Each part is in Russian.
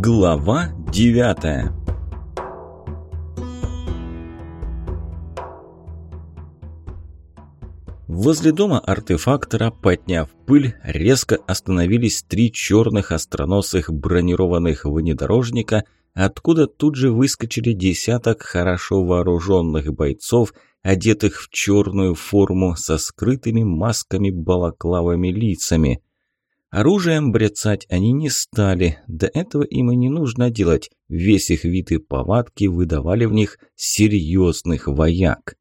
Глава девятая Возле дома артефактора, подняв пыль, резко остановились три черных остроносых бронированных внедорожника, откуда тут же выскочили десяток хорошо вооруженных бойцов, одетых в черную форму со скрытыми масками-балаклавами лицами. Оружием брецать они не стали, до этого им и не нужно делать, весь их вид и повадки выдавали в них серьезных вояк.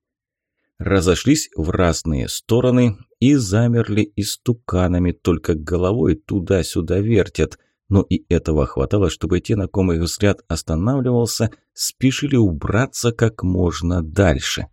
Разошлись в разные стороны и замерли истуканами, только головой туда-сюда вертят, но и этого хватало, чтобы те, на ком их взгляд останавливался, спешили убраться как можно дальше.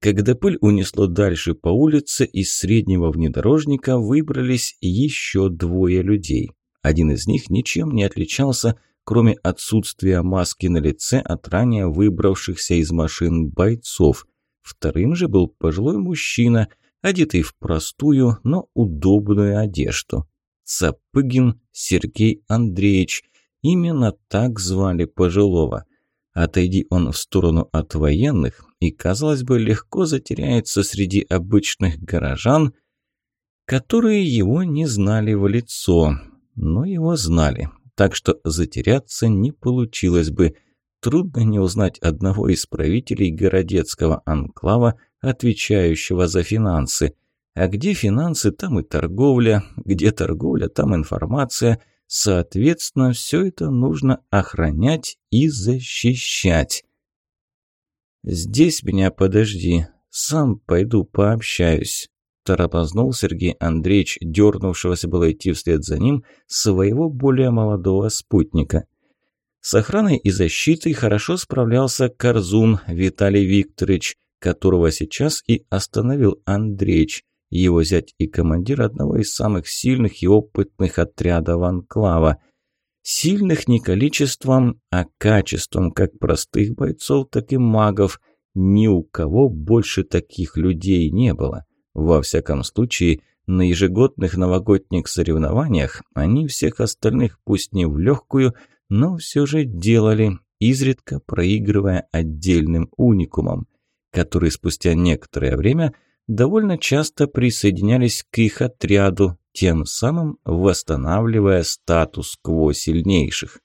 Когда пыль унесло дальше по улице, из среднего внедорожника выбрались еще двое людей. Один из них ничем не отличался, кроме отсутствия маски на лице от ранее выбравшихся из машин бойцов. Вторым же был пожилой мужчина, одетый в простую, но удобную одежду. Цапыгин Сергей Андреевич. Именно так звали пожилого. Отойди он в сторону от военных, и, казалось бы, легко затеряется среди обычных горожан, которые его не знали в лицо, но его знали, так что затеряться не получилось бы. Трудно не узнать одного из правителей городецкого анклава, отвечающего за финансы. А где финансы, там и торговля, где торговля, там информация. Соответственно, все это нужно охранять и защищать. «Здесь меня подожди, сам пойду пообщаюсь», – тороплознул Сергей Андреевич, дернувшегося было идти вслед за ним, своего более молодого спутника. С охраной и защитой хорошо справлялся Корзун Виталий Викторович, которого сейчас и остановил Андреевич, его зять и командир одного из самых сильных и опытных отрядов Анклава – Сильных не количеством, а качеством как простых бойцов, так и магов. Ни у кого больше таких людей не было. Во всяком случае, на ежегодных новогодних соревнованиях они всех остальных, пусть не в легкую, но все же делали, изредка проигрывая отдельным уникумам, которые спустя некоторое время довольно часто присоединялись к их отряду, тем самым восстанавливая статус-кво сильнейших.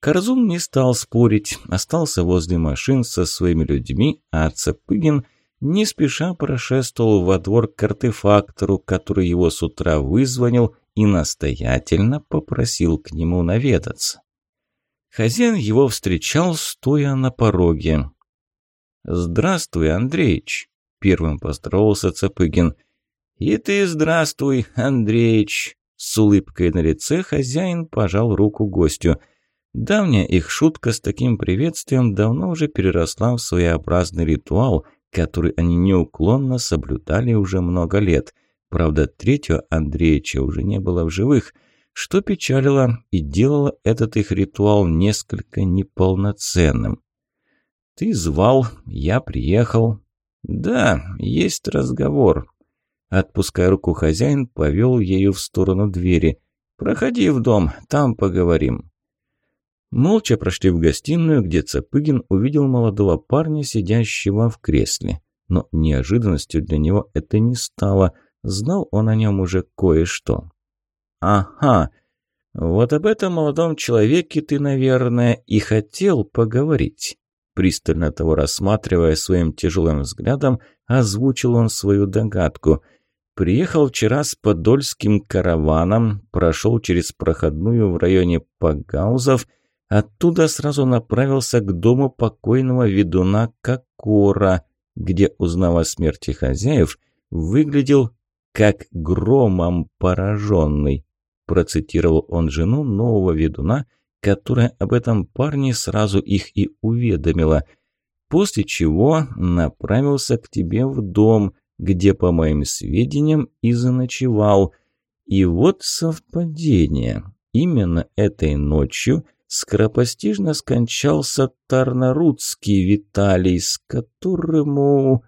Корзун не стал спорить, остался возле машин со своими людьми, а Цапыгин не спеша прошествовал во двор к артефактору, который его с утра вызвонил и настоятельно попросил к нему наведаться. Хозяин его встречал, стоя на пороге. «Здравствуй, Андреич!» – первым поздоровался Цапыгин – «И ты здравствуй, Андреич!» С улыбкой на лице хозяин пожал руку гостю. Давняя их шутка с таким приветствием давно уже переросла в своеобразный ритуал, который они неуклонно соблюдали уже много лет. Правда, третьего Андреича уже не было в живых, что печалило и делало этот их ритуал несколько неполноценным. «Ты звал, я приехал». «Да, есть разговор», Отпуская руку хозяин, повел ею в сторону двери. «Проходи в дом, там поговорим». Молча прошли в гостиную, где Цапыгин увидел молодого парня, сидящего в кресле. Но неожиданностью для него это не стало. Знал он о нем уже кое-что. «Ага, вот об этом молодом человеке ты, наверное, и хотел поговорить». Пристально того рассматривая своим тяжелым взглядом, озвучил он свою догадку – Приехал вчера с подольским караваном, прошел через проходную в районе Пагаузов, оттуда сразу направился к дому покойного ведуна Кокора, где, узнав о смерти хозяев, выглядел как громом пораженный. Процитировал он жену нового ведуна, которая об этом парне сразу их и уведомила, после чего направился к тебе в дом – где, по моим сведениям, и заночевал. И вот совпадение. Именно этой ночью скоропостижно скончался Тарнарудский Виталий, с которому...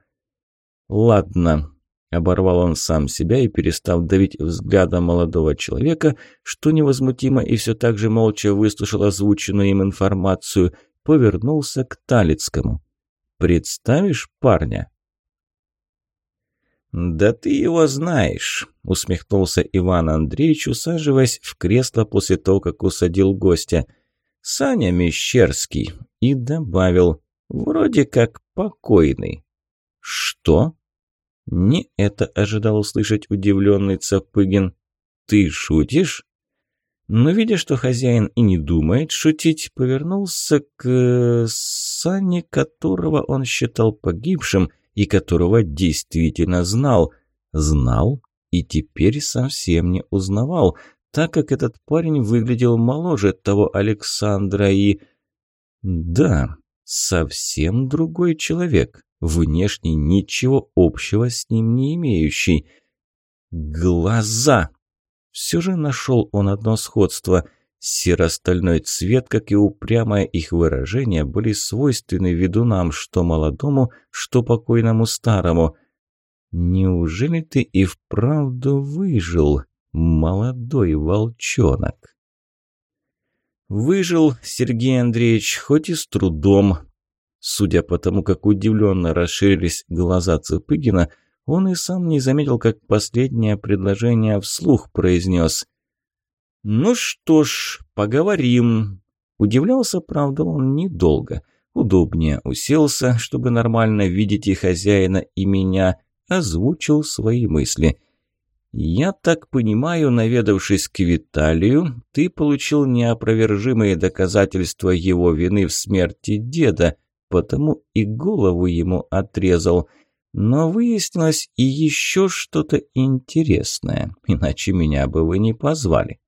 Ладно, Оборвал он сам себя и, перестав давить взглядом молодого человека, что невозмутимо и все так же молча выслушал озвученную им информацию, повернулся к Талицкому. «Представишь парня?» «Да ты его знаешь», – усмехнулся Иван Андреевич, усаживаясь в кресло после того, как усадил гостя. «Саня Мещерский». И добавил, «Вроде как покойный». «Что?» Не это ожидал услышать удивленный Цапыгин. «Ты шутишь?» Но, видя, что хозяин и не думает шутить, повернулся к э, Сане, которого он считал погибшим и которого действительно знал. Знал и теперь совсем не узнавал, так как этот парень выглядел моложе того Александра и... Да, совсем другой человек внешне ничего общего с ним не имеющий. Глаза! Все же нашел он одно сходство. Серо-стальной цвет, как и упрямое их выражение, были свойственны ведунам, что молодому, что покойному старому. Неужели ты и вправду выжил, молодой волчонок? Выжил Сергей Андреевич, хоть и с трудом, Судя по тому, как удивленно расширились глаза Цыпыгина, он и сам не заметил, как последнее предложение вслух произнес. «Ну что ж, поговорим». Удивлялся, правда, он недолго. Удобнее уселся, чтобы нормально видеть и хозяина, и меня, озвучил свои мысли. «Я так понимаю, наведавшись к Виталию, ты получил неопровержимые доказательства его вины в смерти деда, потому и голову ему отрезал. Но выяснилось и еще что-то интересное, иначе меня бы вы не позвали.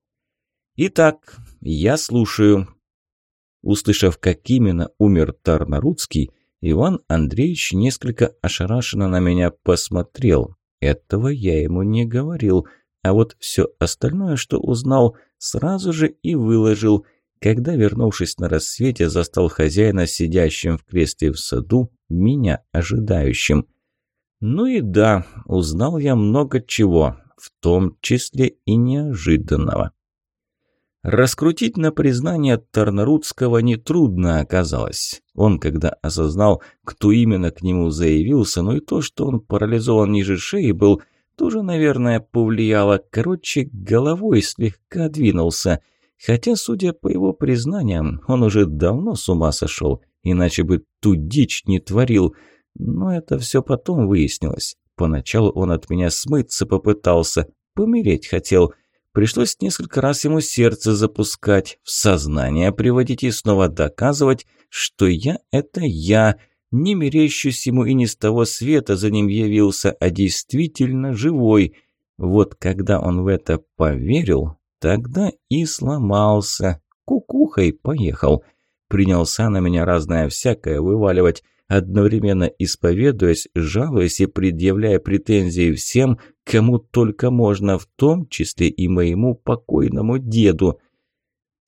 Итак, я слушаю. Услышав, как именно умер Тарнарудский, Иван Андреевич несколько ошарашенно на меня посмотрел. Этого я ему не говорил, а вот все остальное, что узнал, сразу же и выложил – когда, вернувшись на рассвете, застал хозяина сидящим в кресле в саду, меня ожидающим. Ну и да, узнал я много чего, в том числе и неожиданного. Раскрутить на признание Тарнарудского нетрудно оказалось. Он, когда осознал, кто именно к нему заявился, но и то, что он парализован ниже шеи был, тоже, наверное, повлияло. Короче, головой слегка двинулся – Хотя, судя по его признаниям, он уже давно с ума сошел, иначе бы ту дичь не творил. Но это все потом выяснилось. Поначалу он от меня смыться попытался, помереть хотел. Пришлось несколько раз ему сердце запускать, в сознание приводить и снова доказывать, что я – это я, не мерещусь ему и не с того света за ним явился, а действительно живой. Вот когда он в это поверил, Тогда и сломался. Кукухой поехал. Принялся на меня разное всякое вываливать, одновременно исповедуясь, жалуясь и предъявляя претензии всем, кому только можно, в том числе и моему покойному деду.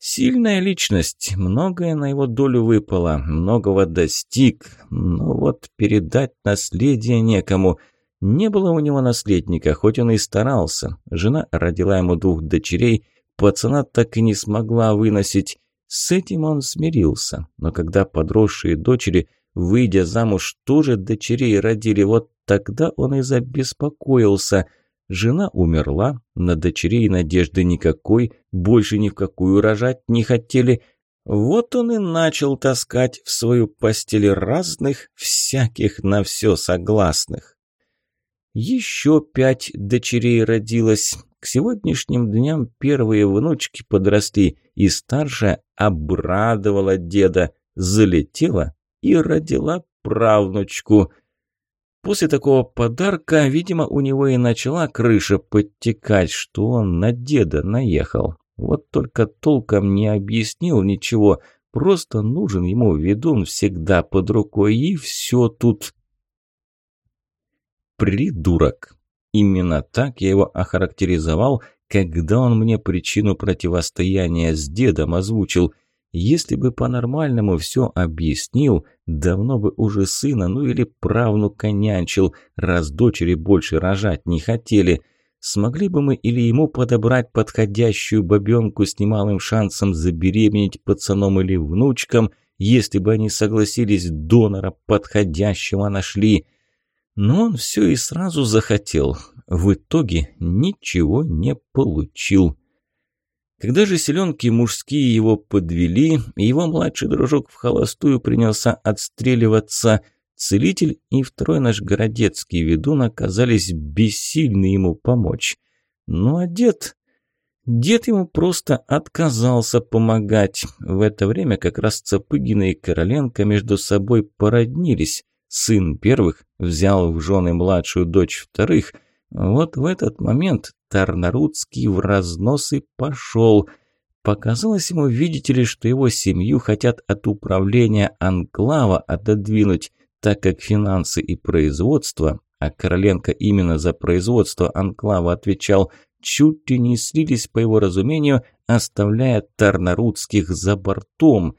Сильная личность, многое на его долю выпало, многого достиг, но вот передать наследие некому – не было у него наследника, хоть он и старался. Жена родила ему двух дочерей, пацана так и не смогла выносить. С этим он смирился. Но когда подросшие дочери, выйдя замуж, тоже дочерей родили, вот тогда он и забеспокоился. Жена умерла, на дочерей надежды никакой, больше ни в какую рожать не хотели. Вот он и начал таскать в свою постель разных, всяких на все согласных. Еще пять дочерей родилось. К сегодняшним дням первые внучки подросли, и старшая обрадовала деда, залетела и родила правнучку. После такого подарка, видимо, у него и начала крыша подтекать, что он на деда наехал. Вот только толком не объяснил ничего, просто нужен ему ведун всегда под рукой, и все тут. Придурок. Именно так я его охарактеризовал, когда он мне причину противостояния с дедом озвучил. Если бы по-нормальному все объяснил, давно бы уже сына, ну или правнука нянчил, раз дочери больше рожать не хотели. Смогли бы мы или ему подобрать подходящую бабенку с немалым шансом забеременеть пацаном или внучком, если бы они согласились, донора подходящего нашли. Но он все и сразу захотел. В итоге ничего не получил. Когда же селенки мужские его подвели, его младший дружок в холостую принялся отстреливаться, целитель и второй наш городецкий ведун оказались бессильны ему помочь. Ну а дед... Дед ему просто отказался помогать. В это время как раз Цапыгина и Короленко между собой породнились. Сын первых взял в жены младшую дочь вторых. Вот в этот момент Тарнарудский в разнос и пошел. Показалось ему, видите ли, что его семью хотят от управления анклава отодвинуть, так как финансы и производство, а Короленко именно за производство анклава отвечал, чуть ли не слились, по его разумению, оставляя Тарнарудских за бортом.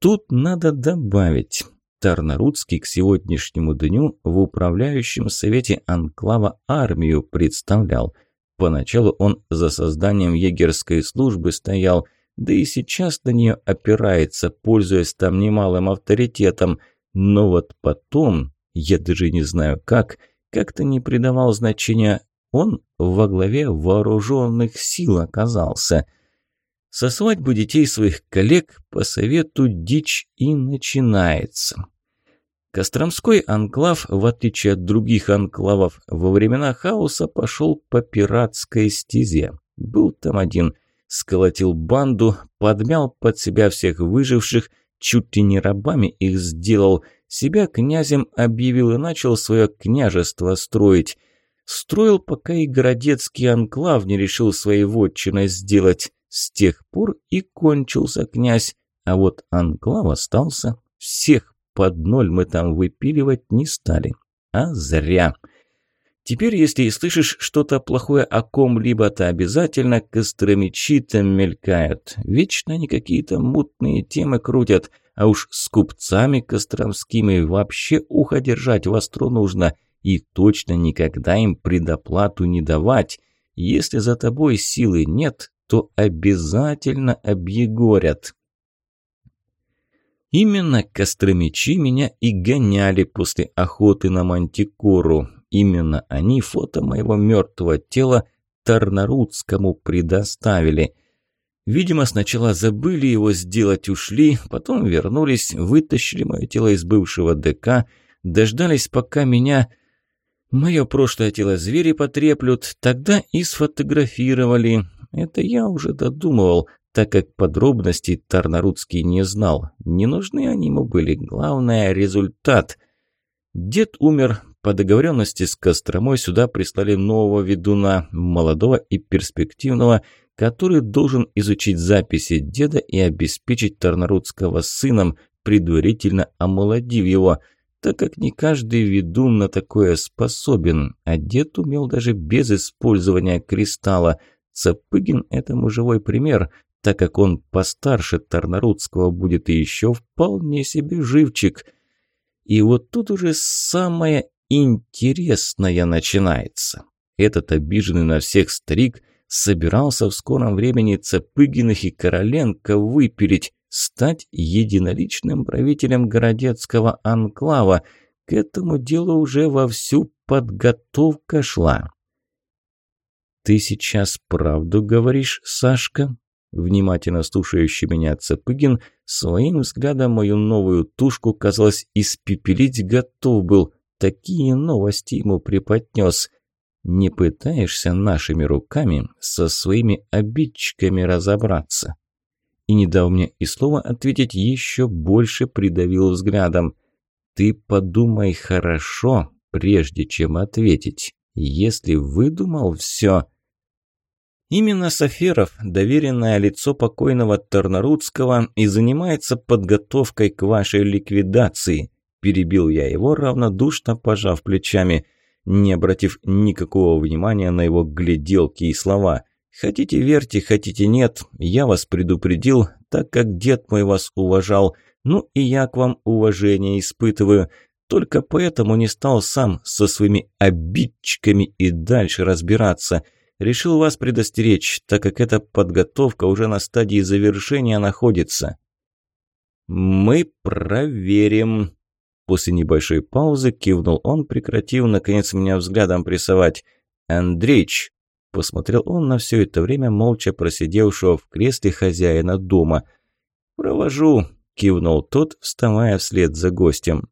Тут надо добавить, Тарнарудский к сегодняшнему дню в управляющем совете анклава армию представлял – Поначалу он за созданием егерской службы стоял, да и сейчас на нее опирается, пользуясь там немалым авторитетом. Но вот потом, я даже не знаю как, как-то не придавал значения, он во главе вооруженных сил оказался. Со свадьбы детей своих коллег по совету дичь и начинается. Костромской анклав, в отличие от других анклавов, во времена хаоса пошел по пиратской стезе. Был там один, сколотил банду, подмял под себя всех выживших, чуть ли не рабами их сделал, себя князем объявил и начал свое княжество строить. Строил, пока и городецкий анклав не решил своей вотчиной сделать. С тех пор и кончился князь, а вот анклав остался, всех под ноль мы там выпиливать не стали. А зря. Теперь, если и слышишь что-то плохое о ком-либо, то обязательно костромичи там мелькают. Вечно они какие-то мутные темы крутят, а уж с купцами костромскими вообще ухо держать востро нужно. И точно никогда им предоплату не давать. Если за тобой силы нет, то обязательно объегорят. Именно костромичи меня и гоняли после охоты на мантикору. Именно они фото моего мертвого тела Тарнарудскому предоставили. Видимо, сначала забыли его сделать, ушли, потом вернулись, вытащили мое тело из бывшего ДК, дождались, пока меня... Мое прошлое тело звери потреплют, тогда и сфотографировали. Это я уже додумывал, так как подробностей Тарнарудский не знал. Не нужны они ему были, главное – результат. Дед умер, по договоренности с Костромой сюда прислали нового ведуна, молодого и перспективного, который должен изучить записи деда и обеспечить Тарнарудского сыном, предварительно омолодив его, так как не каждый ведун на такое способен, а дед умел даже без использования кристалла. Цапыгин этому живой пример – так как он постарше Тарнарудского будет и еще вполне себе живчик. И вот тут уже самое интересное начинается. Этот обиженный на всех старик собирался в скором времени Цапыгиных и Короленко выпилить, стать единоличным правителем городецкого анклава. К этому делу уже вовсю подготовка шла. «Ты сейчас правду говоришь, Сашка?» Внимательно слушающий меня Цапыгин своим взглядом мою новую тушку, казалось, испепелить готов был. Такие новости ему преподнес. Не пытаешься нашими руками со своими обидчиками разобраться? И не дал мне и слова ответить, еще больше придавил взглядом. Ты подумай хорошо, прежде чем ответить. Если выдумал все... Именно Саферов, доверенное лицо покойного Тарнарудского, и занимается подготовкой к вашей ликвидации. Перебил я его, равнодушно пожав плечами, не обратив никакого внимания на его гляделки и слова. «Хотите верьте, хотите нет, я вас предупредил, так как дед мой вас уважал. Ну и я к вам уважение испытываю. Только поэтому не стал сам со своими обидчиками и дальше разбираться. Решил вас предостеречь, так как эта подготовка уже на стадии завершения находится. «Мы проверим». После небольшой паузы кивнул он, прекратив, наконец, меня взглядом прессовать. «Андреич!» – посмотрел он на все это время молча просидевшего в кресле хозяина дома. «Провожу», – кивнул тот, вставая вслед за гостем.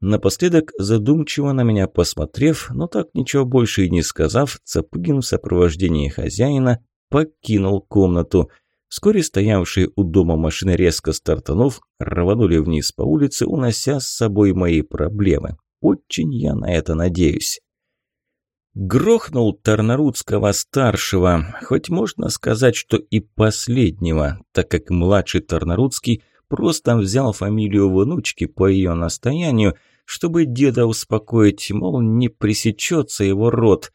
Напоследок, задумчиво на меня посмотрев, но так ничего больше и не сказав, Цапыгин в сопровождении хозяина покинул комнату. Вскоре стоявшие у дома машины резко стартанув, рванули вниз по улице, унося с собой мои проблемы. Очень я на это надеюсь. Грохнул Тарнарудского-старшего, хоть можно сказать, что и последнего, так как младший Тарнарудский – просто взял фамилию внучки по ее настоянию, чтобы деда успокоить, мол, не пресечется его род.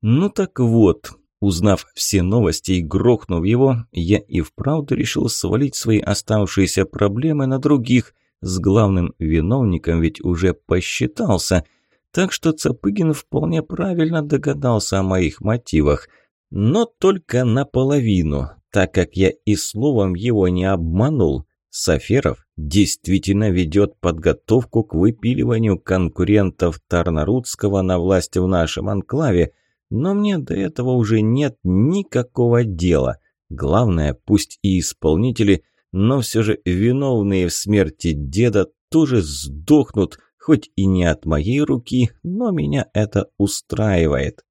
Ну так вот, узнав все новости и грохнув его, я и вправду решил свалить свои оставшиеся проблемы на других, с главным виновником ведь уже посчитался. Так что Цапыгин вполне правильно догадался о моих мотивах. Но только наполовину, так как я и словом его не обманул. Саферов действительно ведет подготовку к выпиливанию конкурентов Тарнарудского на власть в нашем анклаве, но мне до этого уже нет никакого дела. Главное, пусть и исполнители, но все же виновные в смерти деда тоже сдохнут, хоть и не от моей руки, но меня это устраивает.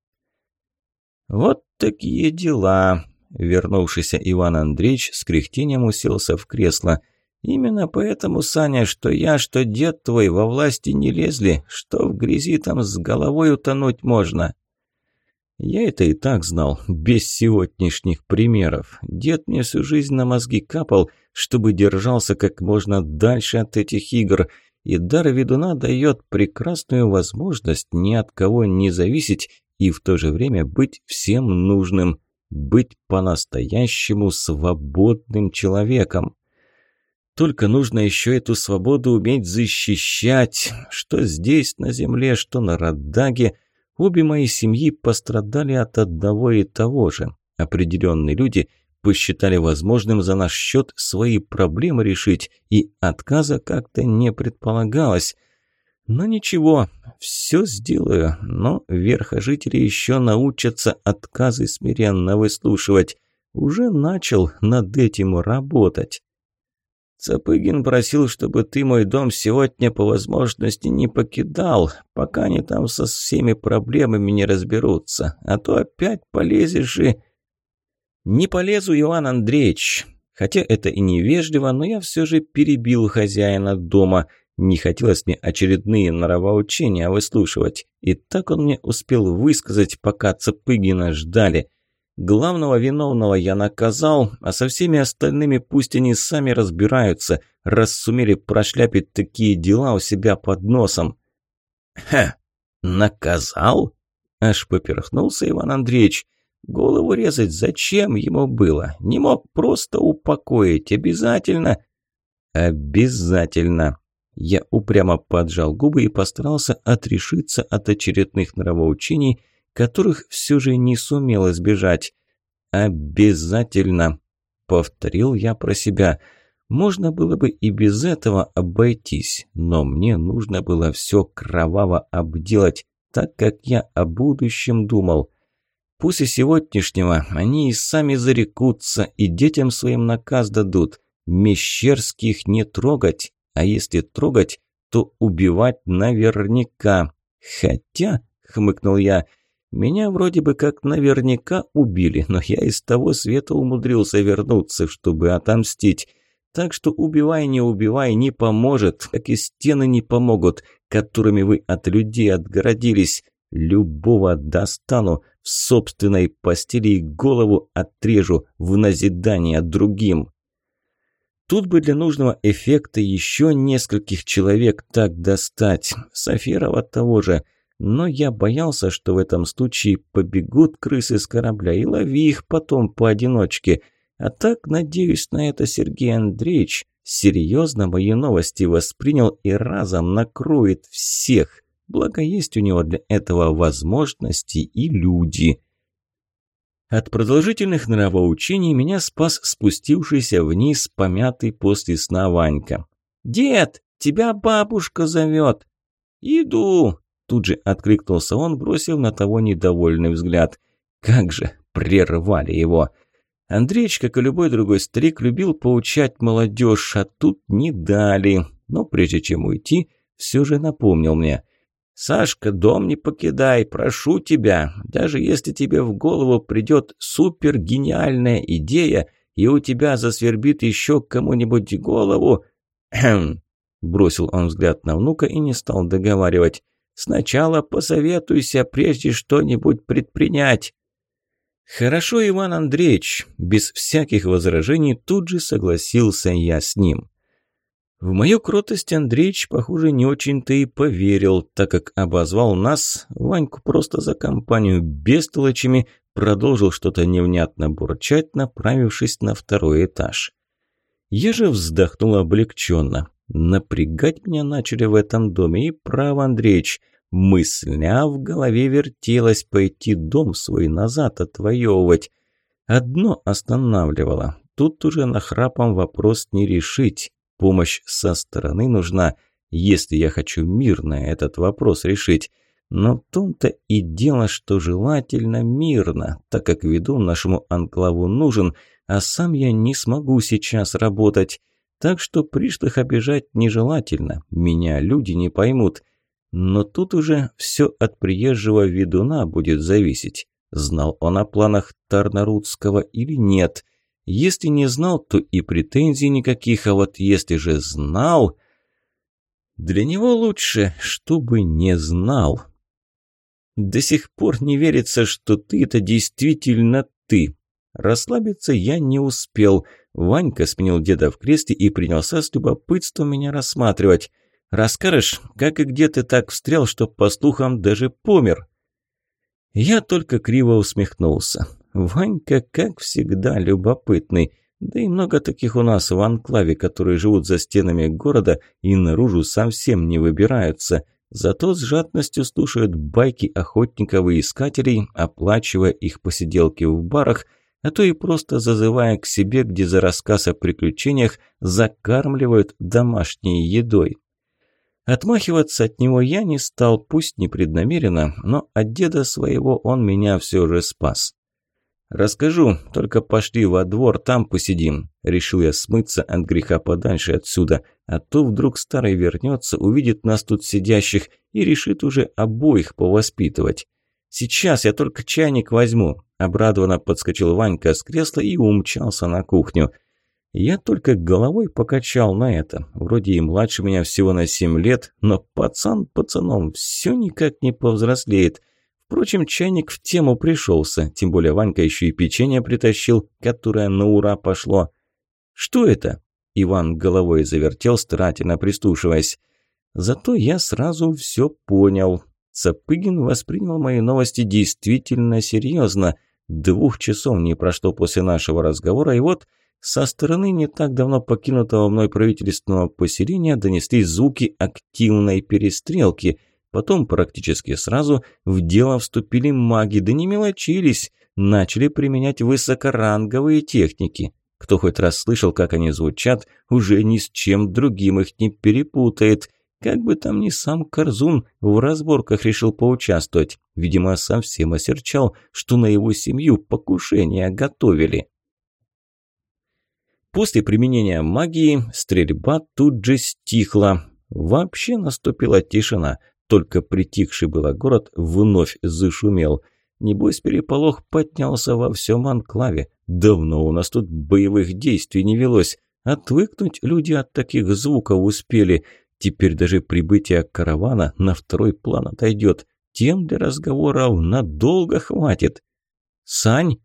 Вот такие дела. Вернувшийся Иван Андреевич с кряхтением уселся в кресло. «Именно поэтому, Саня, что я, что дед твой во власти не лезли, что в грязи там с головой утонуть можно». Я это и так знал, без сегодняшних примеров. Дед мне всю жизнь на мозги капал, чтобы держался как можно дальше от этих игр, и дар ведуна дает прекрасную возможность ни от кого не зависеть и в то же время быть всем нужным быть по-настоящему свободным человеком. Только нужно еще эту свободу уметь защищать, что здесь, на земле, что на Радаге. Обе мои семьи пострадали от одного и того же. Определенные люди посчитали возможным за наш счет свои проблемы решить, и отказа как-то не предполагалось. Но ничего, все сделаю, но верхожители еще научатся отказы смиренно выслушивать. Уже начал над этим работать. Цапыгин просил, чтобы ты мой дом сегодня по возможности не покидал, пока они там со всеми проблемами не разберутся, а то опять полезешь и... Не полезу, Иван Андреевич. Хотя это и невежливо, но я все же перебил хозяина дома – не хотелось мне очередные норовоучения выслушивать. И так он мне успел высказать, пока Цепыгина ждали. Главного виновного я наказал, а со всеми остальными пусть они сами разбираются, раз сумели прошляпить такие дела у себя под носом. «Ха! Наказал?» Аж поперхнулся Иван Андреевич. Голову резать зачем ему было? Не мог просто упокоить. Обязательно? Обязательно. Я упрямо поджал губы и постарался отрешиться от очередных нравоучений, которых все же не сумел избежать. «Обязательно!» – повторил я про себя. «Можно было бы и без этого обойтись, но мне нужно было все кроваво обделать, так как я о будущем думал». После сегодняшнего они и сами зарекутся, и детям своим наказ дадут. Мещерских не трогать, а если трогать, то убивать наверняка. Хотя, хмыкнул я, меня вроде бы как наверняка убили, но я из того света умудрился вернуться, чтобы отомстить. Так что убивай, не убивай, не поможет, как и стены не помогут, которыми вы от людей отгородились. Любого достану, в собственной постели и голову отрежу в назидание другим. Тут бы для нужного эффекта еще нескольких человек так достать, Сафирова того же. Но я боялся, что в этом случае побегут крысы с корабля и лови их потом поодиночке. А так, надеюсь на это, Сергей Андреевич серьезно мои новости воспринял и разом накроет всех. Благо есть у него для этого возможности и люди. От продолжительных нравоучений меня спас спустившийся вниз помятый после сна Ванька. «Дед, тебя бабушка зовет!» «Иду!» – тут же откликнулся он, бросив на того недовольный взгляд. «Как же прервали его!» Андреич, как и любой другой старик, любил поучать молодежь, а тут не дали. Но прежде чем уйти, все же напомнил мне – «Сашка, дом не покидай, прошу тебя. Даже если тебе в голову придет супергениальная идея, и у тебя засвербит еще кому-нибудь голову...» Бросил он взгляд на внука и не стал договаривать. «Сначала посоветуйся, прежде что-нибудь предпринять». «Хорошо, Иван Андреевич», – без всяких возражений тут же согласился я с ним. В мою кротость Андреич, похоже, не очень-то и поверил, так как обозвал нас, Ваньку просто за компанию бестолочами, продолжил что-то невнятно бурчать, направившись на второй этаж. Я же вздохнул облегченно. Напрягать меня начали в этом доме, и прав, Андреич. Мысля в голове вертелась пойти дом свой назад отвоевывать. Одно останавливало. Тут уже нахрапом вопрос не решить. Помощь со стороны нужна, если я хочу мирно этот вопрос решить. Но в том-то и дело, что желательно мирно, так как веду нашему анклаву нужен, а сам я не смогу сейчас работать. Так что пришлых обижать нежелательно, меня люди не поймут. Но тут уже все от приезжего ведуна будет зависеть. Знал он о планах Тарнарудского или нет – если не знал, то и претензий никаких, а вот если же знал... Для него лучше, чтобы не знал. До сих пор не верится, что ты – это действительно ты. Расслабиться я не успел. Ванька сменил деда в кресте и принялся с любопытством меня рассматривать. «Расскажешь, как и где ты так встрял, что, по слухам, даже помер?» Я только криво усмехнулся. Ванька, как всегда, любопытный. Да и много таких у нас в анклаве, которые живут за стенами города и наружу совсем не выбираются. Зато с жадностью слушают байки охотников и искателей, оплачивая их посиделки в барах, а то и просто зазывая к себе, где за рассказ о приключениях закармливают домашней едой. Отмахиваться от него я не стал, пусть непреднамеренно, но от деда своего он меня все же спас. «Расскажу, только пошли во двор, там посидим». Решил я смыться от греха подальше отсюда, а то вдруг старый вернется, увидит нас тут сидящих и решит уже обоих повоспитывать. «Сейчас я только чайник возьму», – обрадованно подскочил Ванька с кресла и умчался на кухню. Я только головой покачал на это. Вроде и младше меня всего на семь лет, но пацан пацаном все никак не повзрослеет – Впрочем, чайник в тему пришелся, тем более Ванька еще и печенье притащил, которое на ура пошло. «Что это?» – Иван головой завертел, старательно прислушиваясь. Зато я сразу все понял. Цапыгин воспринял мои новости действительно серьезно. Двух часов не прошло после нашего разговора, и вот со стороны не так давно покинутого мной правительственного поселения донеслись звуки активной перестрелки – Потом практически сразу в дело вступили маги, да не мелочились, начали применять высокоранговые техники. Кто хоть раз слышал, как они звучат, уже ни с чем другим их не перепутает. Как бы там ни сам Корзун в разборках решил поучаствовать. Видимо, совсем осерчал, что на его семью покушения готовили. После применения магии стрельба тут же стихла. Вообще наступила тишина. Только притихший было город вновь зашумел. Небось, переполох поднялся во всем анклаве. Давно у нас тут боевых действий не велось. Отвыкнуть люди от таких звуков успели. Теперь даже прибытие каравана на второй план отойдет. Тем для разговоров надолго хватит. Сань?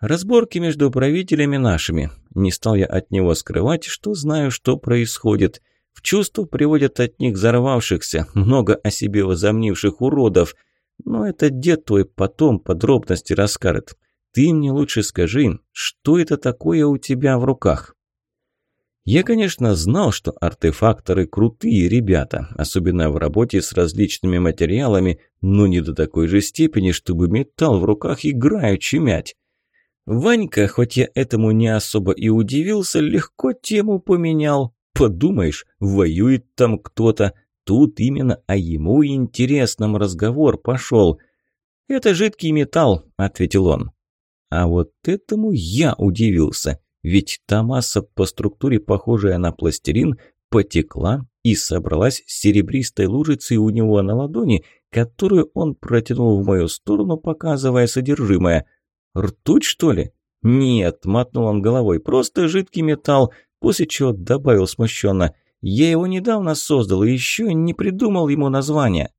Разборки между правителями нашими. Не стал я от него скрывать, что знаю, что происходит. В чувство приводят от них взорвавшихся, много о себе возомнивших уродов. Но это дед твой потом подробности расскажет. ты мне лучше скажи, что это такое у тебя в руках?» Я, конечно, знал, что артефакторы крутые ребята, особенно в работе с различными материалами, но не до такой же степени, чтобы металл в руках играючи мять. Ванька, хоть я этому не особо и удивился, легко тему поменял. Подумаешь, воюет там кто-то. Тут именно о ему интересном разговор пошел. «Это жидкий металл», — ответил он. А вот этому я удивился. Ведь та масса по структуре, похожая на пластилин, потекла и собралась серебристой лужицей у него на ладони, которую он протянул в мою сторону, показывая содержимое. «Ртуть, что ли?» «Нет», – мотнул он головой, – «просто жидкий металл», после чего добавил смущенно. «Я его недавно создал и еще не придумал ему название».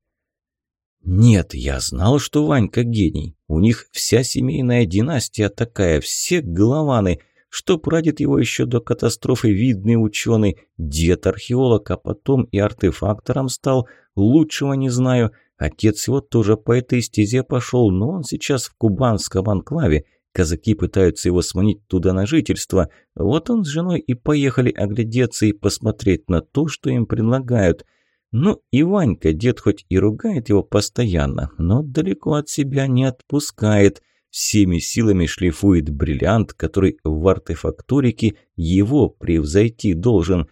«Нет, я знал, что Ванька гений. У них вся семейная династия такая, все голованы что прадед его еще до катастрофы видный ученый, дед археолог, а потом и артефактором стал, лучшего не знаю. Отец его тоже по этой стезе пошел, но он сейчас в кубанском анклаве. Казаки пытаются его сманить туда на жительство. Вот он с женой и поехали оглядеться и посмотреть на то, что им предлагают. Ну, и Ванька, дед хоть и ругает его постоянно, но далеко от себя не отпускает всеми силами шлифует бриллиант, который в артефакторике его превзойти должен.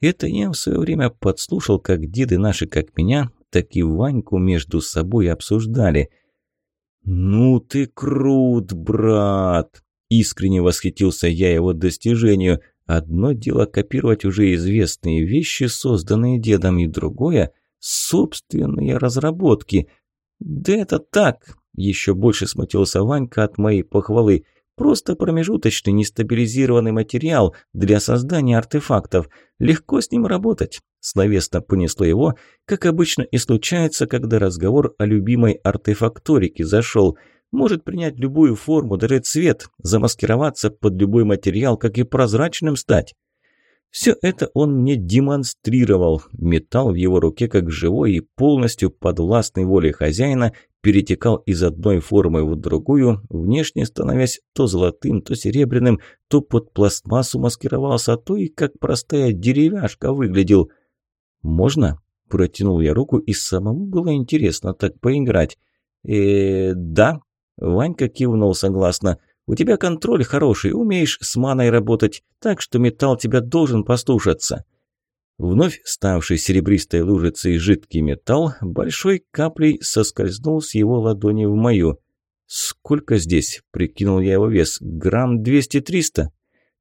Это я в свое время подслушал, как деды наши, как меня, так и Ваньку между собой обсуждали. «Ну ты крут, брат!» Искренне восхитился я его достижению. Одно дело копировать уже известные вещи, созданные дедом, и другое – собственные разработки. Да это так, еще больше смутился Ванька от моей похвалы. Просто промежуточный нестабилизированный материал для создания артефактов. Легко с ним работать. Словесно понесло его, как обычно и случается, когда разговор о любимой артефакторике зашел. Может принять любую форму, даже цвет, замаскироваться под любой материал, как и прозрачным стать. Все это он мне демонстрировал. Металл в его руке как живой и полностью подвластный воле хозяина перетекал из одной формы в другую, внешне становясь то золотым, то серебряным, то под пластмассу маскировался, а то и как простая деревяшка выглядел. «Можно?» – протянул я руку, и самому было интересно так поиграть. э да», – Ванька кивнул согласно. «У тебя контроль хороший, умеешь с маной работать, так что металл тебя должен послушаться». Вновь ставший серебристой лужицей жидкий металл большой каплей соскользнул с его ладони в мою. «Сколько здесь?» – прикинул я его вес. «Грамм двести-триста?»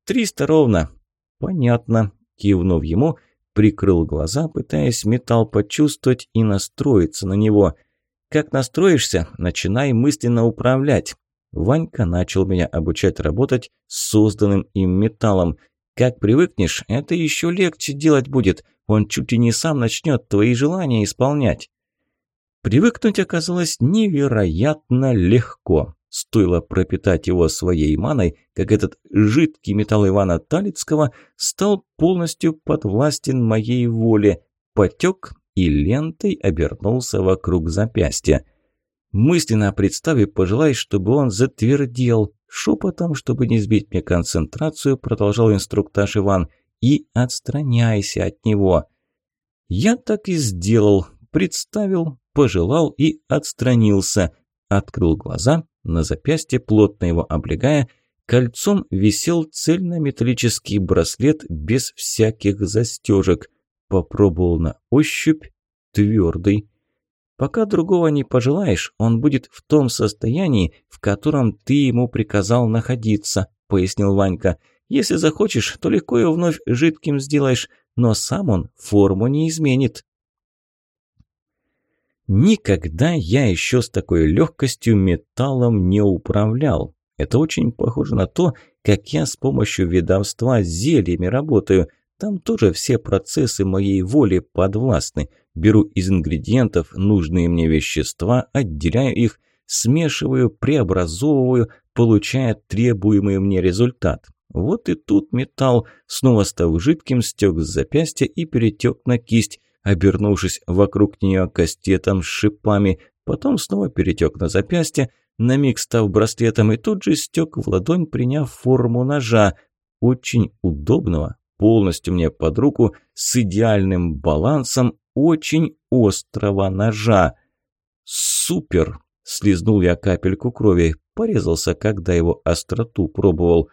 «Триста ровно». «Понятно», – кивнув ему, прикрыл глаза, пытаясь металл почувствовать и настроиться на него. «Как настроишься, начинай мысленно управлять». Ванька начал меня обучать работать с созданным им металлом – как привыкнешь, это еще легче делать будет. Он чуть ли не сам начнет твои желания исполнять. Привыкнуть оказалось невероятно легко. Стоило пропитать его своей маной, как этот жидкий металл Ивана Талицкого стал полностью подвластен моей воле, потек и лентой обернулся вокруг запястья. Мысленно представив, пожелай, чтобы он затвердел, Шепотом, чтобы не сбить мне концентрацию, продолжал инструктаж Иван. «И отстраняйся от него». Я так и сделал. Представил, пожелал и отстранился. Открыл глаза, на запястье, плотно его облегая, кольцом висел цельнометаллический браслет без всяких застежек. Попробовал на ощупь, твердый. Пока другого не пожелаешь, он будет в том состоянии, в котором ты ему приказал находиться», – пояснил Ванька. «Если захочешь, то легко его вновь жидким сделаешь, но сам он форму не изменит». Никогда я еще с такой легкостью металлом не управлял. Это очень похоже на то, как я с помощью ведовства зельями работаю. Там тоже все процессы моей воли подвластны. Беру из ингредиентов нужные мне вещества, отделяю их, смешиваю, преобразовываю, получая требуемый мне результат. Вот и тут металл, снова став жидким, стек с запястья и перетек на кисть, обернувшись вокруг нее кастетом с шипами, потом снова перетек на запястье, на миг став браслетом, и тут же стек в ладонь, приняв форму ножа. Очень удобного, полностью мне под руку, с идеальным балансом очень острого ножа. «Супер!» – слизнул я капельку крови, порезался, когда его остроту пробовал.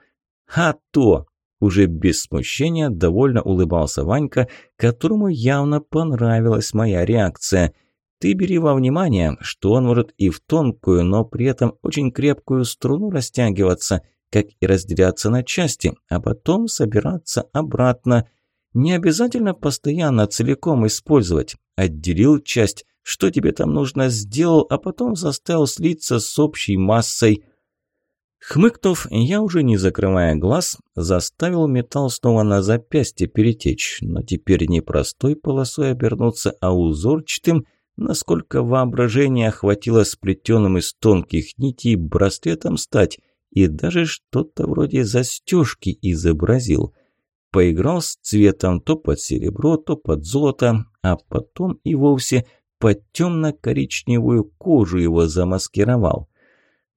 «А то!» – уже без смущения довольно улыбался Ванька, которому явно понравилась моя реакция – ты бери во внимание, что он может и в тонкую, но при этом очень крепкую струну растягиваться, как и разделяться на части, а потом собираться обратно. Не обязательно постоянно целиком использовать. Отделил часть, что тебе там нужно, сделал, а потом заставил слиться с общей массой. Хмыкнув, я уже не закрывая глаз, заставил металл снова на запястье перетечь, но теперь не простой полосой обернуться, а узорчатым – насколько воображение охватило сплетенным из тонких нитей браслетом стать, и даже что-то вроде застежки изобразил. Поиграл с цветом то под серебро, то под золото, а потом и вовсе под темно-коричневую кожу его замаскировал.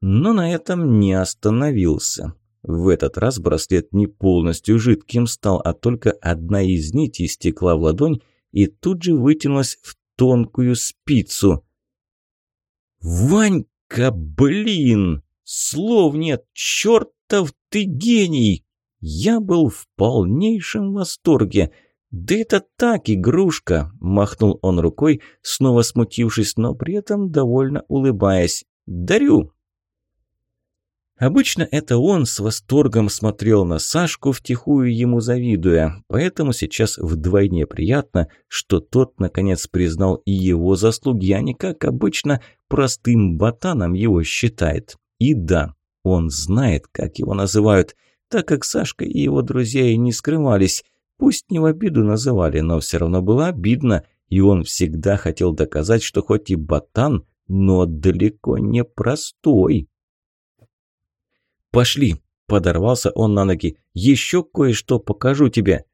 Но на этом не остановился. В этот раз браслет не полностью жидким стал, а только одна из нитей стекла в ладонь и тут же вытянулась в тонкую спицу. «Ванька, блин! Слов нет! Чертов ты гений!» Я был в полнейшем восторге. «Да это так, игрушка!» – махнул он рукой, снова смутившись, но при этом довольно улыбаясь. «Дарю!» Обычно это он с восторгом смотрел на Сашку, втихую ему завидуя, поэтому сейчас вдвойне приятно, что тот наконец признал и его заслуги, а не как обычно простым ботаном его считает. И да, он знает, как его называют, так как Сашка и его друзья и не скрывались, пусть не в обиду называли, но все равно было обидно, и он всегда хотел доказать, что хоть и ботан, но далеко не простой. «Пошли!» – подорвался он на ноги. «Еще кое-что покажу тебе!»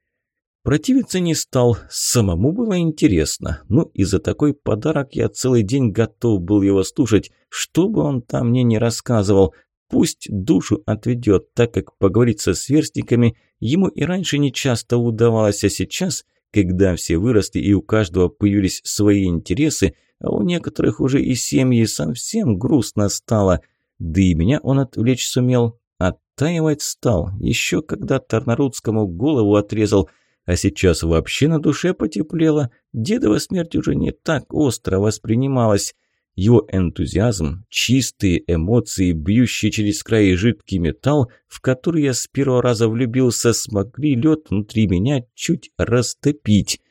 Противиться не стал, самому было интересно. Ну и за такой подарок я целый день готов был его слушать, что бы он там мне не рассказывал. Пусть душу отведет, так как поговорить со сверстниками ему и раньше не часто удавалось, а сейчас, когда все выросли и у каждого появились свои интересы, а у некоторых уже и семьи совсем грустно стало – да и меня он отвлечь сумел. Оттаивать стал, еще когда Тарнарудскому голову отрезал, а сейчас вообще на душе потеплело. Дедова смерть уже не так остро воспринималась. Его энтузиазм, чистые эмоции, бьющие через край жидкий металл, в который я с первого раза влюбился, смогли лед внутри меня чуть растопить.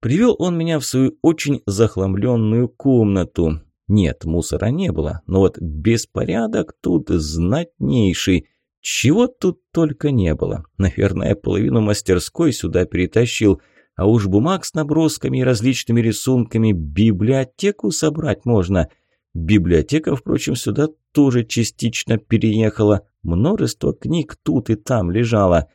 Привел он меня в свою очень захламленную комнату. Нет, мусора не было, но вот беспорядок тут знатнейший. Чего тут только не было. Наверное, половину мастерской сюда перетащил. А уж бумаг с набросками и различными рисунками библиотеку собрать можно. Библиотека, впрочем, сюда тоже частично переехала. Множество книг тут и там лежало.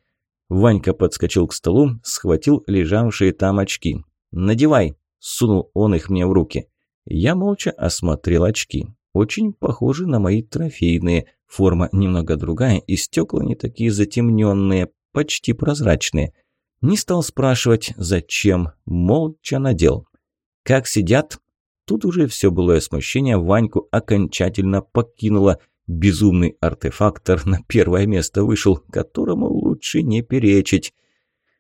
Ванька подскочил к столу, схватил лежавшие там очки. «Надевай!» – сунул он их мне в руки. Я молча осмотрел очки. Очень похожи на мои трофейные. Форма немного другая, и стекла не такие затемненные, почти прозрачные. Не стал спрашивать, зачем, молча надел. Как сидят? Тут уже все былое смущение Ваньку окончательно покинуло. Безумный артефактор на первое место вышел, которому лучше не перечить.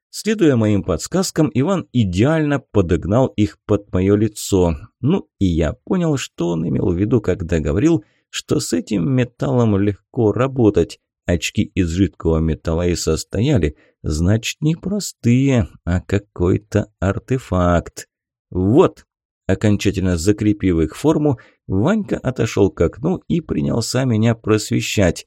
Следуя моим подсказкам, Иван идеально подогнал их под мое лицо. Ну и я понял, что он имел в виду, когда говорил, что с этим металлом легко работать. Очки из жидкого металла и состояли, значит, не простые, а какой-то артефакт. Вот, окончательно закрепив их форму, Ванька отошел к окну и принялся меня просвещать.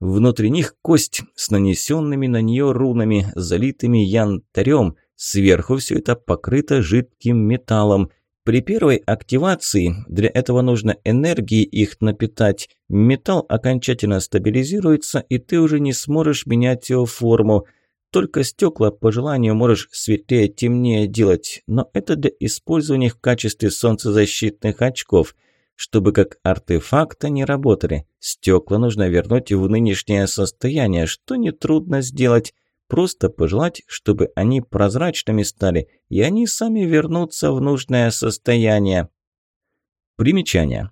Внутри них кость с нанесенными на нее рунами, залитыми янтарем. Сверху все это покрыто жидким металлом. При первой активации, для этого нужно энергии их напитать, металл окончательно стабилизируется, и ты уже не сможешь менять его форму. Только стекла по желанию можешь светлее, темнее делать, но это для использования в качестве солнцезащитных очков – чтобы как артефакт они работали. Стекла нужно вернуть в нынешнее состояние, что нетрудно сделать. Просто пожелать, чтобы они прозрачными стали, и они сами вернутся в нужное состояние. Примечание.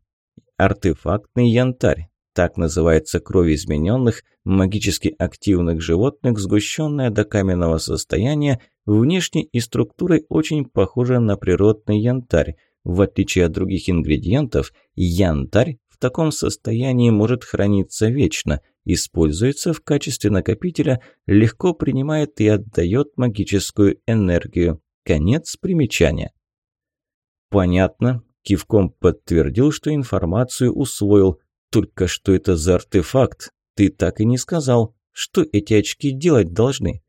Артефактный янтарь. Так называется кровь измененных, магически активных животных, сгущенная до каменного состояния, внешне и структурой очень похожа на природный янтарь. В отличие от других ингредиентов, янтарь в таком состоянии может храниться вечно, используется в качестве накопителя, легко принимает и отдает магическую энергию. Конец примечания. Понятно. Кивком подтвердил, что информацию усвоил. Только что это за артефакт? Ты так и не сказал. Что эти очки делать должны?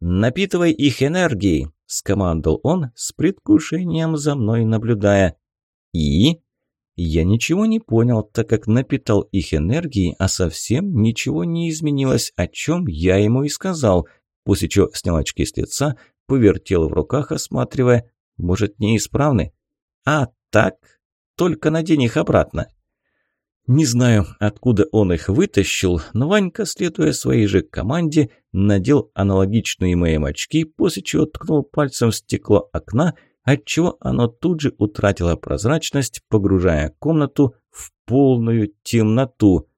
Напитывай их энергией, скомандовал он, с предвкушением за мной наблюдая. И? Я ничего не понял, так как напитал их энергией, а совсем ничего не изменилось, о чем я ему и сказал, после чего снял очки с лица, повертел в руках, осматривая, может, неисправны? А так, только надень их обратно. Не знаю, откуда он их вытащил, но Ванька, следуя своей же команде, надел аналогичные моим очки, после чего ткнул пальцем в стекло окна, отчего оно тут же утратило прозрачность, погружая комнату в полную темноту.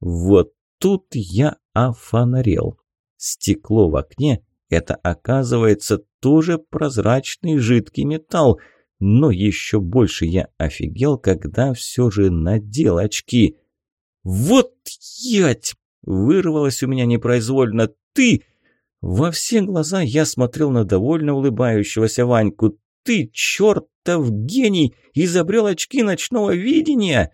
Вот тут я офонарел. Стекло в окне – это, оказывается, тоже прозрачный жидкий металл – но еще больше я офигел, когда все же надел очки. «Вот ять!» – вырвалось у меня непроизвольно. «Ты!» Во все глаза я смотрел на довольно улыбающегося Ваньку. «Ты, чертов гений, изобрел очки ночного видения!»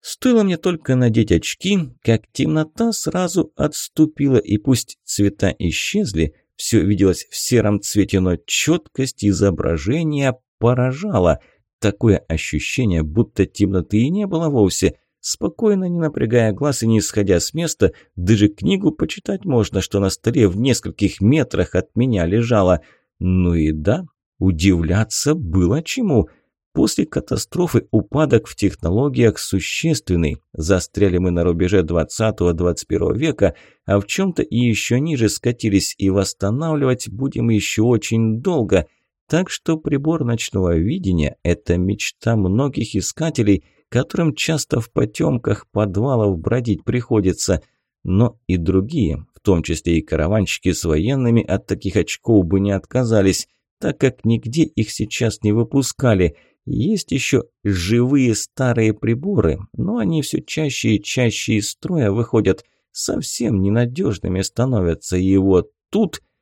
Стоило мне только надеть очки, как темнота сразу отступила, и пусть цвета исчезли, все виделось в сером цвете, но четкость изображения поражало. Такое ощущение, будто темноты и не было вовсе. Спокойно, не напрягая глаз и не исходя с места, даже книгу почитать можно, что на столе в нескольких метрах от меня лежала. Ну и да, удивляться было чему. После катастрофы упадок в технологиях существенный. Застряли мы на рубеже 20-21 века, а в чем-то и еще ниже скатились, и восстанавливать будем еще очень долго – так что прибор ночного видения – это мечта многих искателей, которым часто в потемках подвалов бродить приходится. Но и другие, в том числе и караванщики с военными, от таких очков бы не отказались, так как нигде их сейчас не выпускали. Есть еще живые старые приборы, но они все чаще и чаще из строя выходят, совсем ненадежными становятся. И вот тут –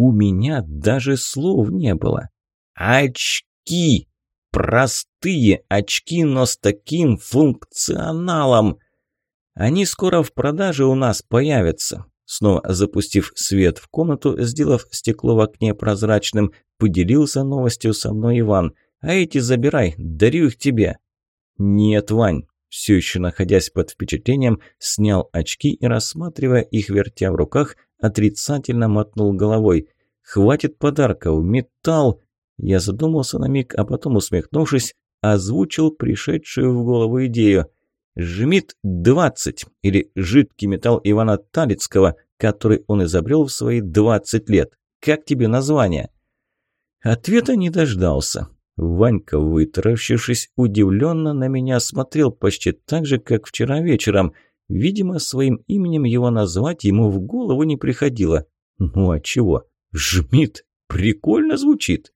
у меня даже слов не было. Очки! Простые очки, но с таким функционалом! Они скоро в продаже у нас появятся. Снова запустив свет в комнату, сделав стекло в окне прозрачным, поделился новостью со мной Иван. «А эти забирай, дарю их тебе». «Нет, Вань», все еще находясь под впечатлением, снял очки и, рассматривая их, вертя в руках, отрицательно мотнул головой. «Хватит подарков, металл!» Я задумался на миг, а потом, усмехнувшись, озвучил пришедшую в голову идею. «Жмит-20» или «Жидкий металл Ивана Талицкого», который он изобрел в свои 20 лет. Как тебе название?» Ответа не дождался. Ванька, вытаращившись, удивленно на меня смотрел почти так же, как вчера вечером. Видимо, своим именем его назвать ему в голову не приходило. Ну а чего? Жмит. Прикольно звучит.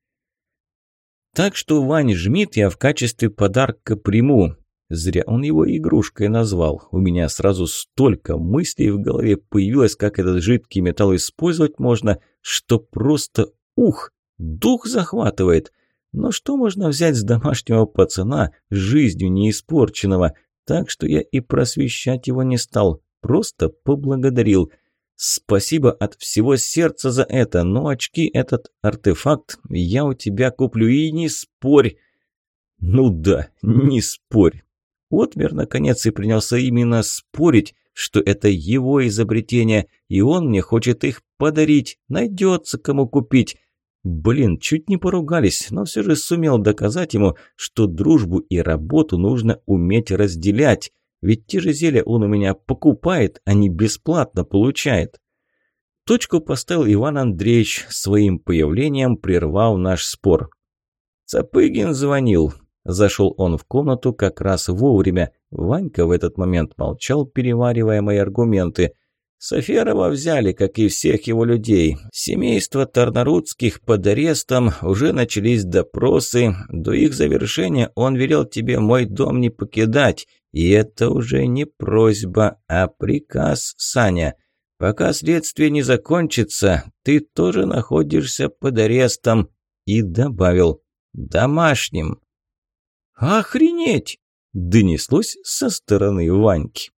Так что Вань Жмит я в качестве подарка приму. Зря он его игрушкой назвал. У меня сразу столько мыслей в голове появилось, как этот жидкий металл использовать можно, что просто ух, дух захватывает. Но что можно взять с домашнего пацана, жизнью не испорченного? Так что я и просвещать его не стал, просто поблагодарил. Спасибо от всего сердца за это, но очки этот артефакт я у тебя куплю и не спорь. Ну да, не спорь. Отмер наконец и принялся именно спорить, что это его изобретение, и он мне хочет их подарить, найдется кому купить. Блин, чуть не поругались, но все же сумел доказать ему, что дружбу и работу нужно уметь разделять. Ведь те же зелья он у меня покупает, а не бесплатно получает. Точку поставил Иван Андреевич, своим появлением прервав наш спор. «Цапыгин звонил». Зашел он в комнату как раз вовремя. Ванька в этот момент молчал, переваривая мои аргументы. Соферова взяли, как и всех его людей. Семейство Тарнарудских под арестом, уже начались допросы. До их завершения он велел тебе мой дом не покидать. И это уже не просьба, а приказ, Саня. Пока следствие не закончится, ты тоже находишься под арестом. И добавил «домашним». «Охренеть!» – донеслось со стороны Ваньки.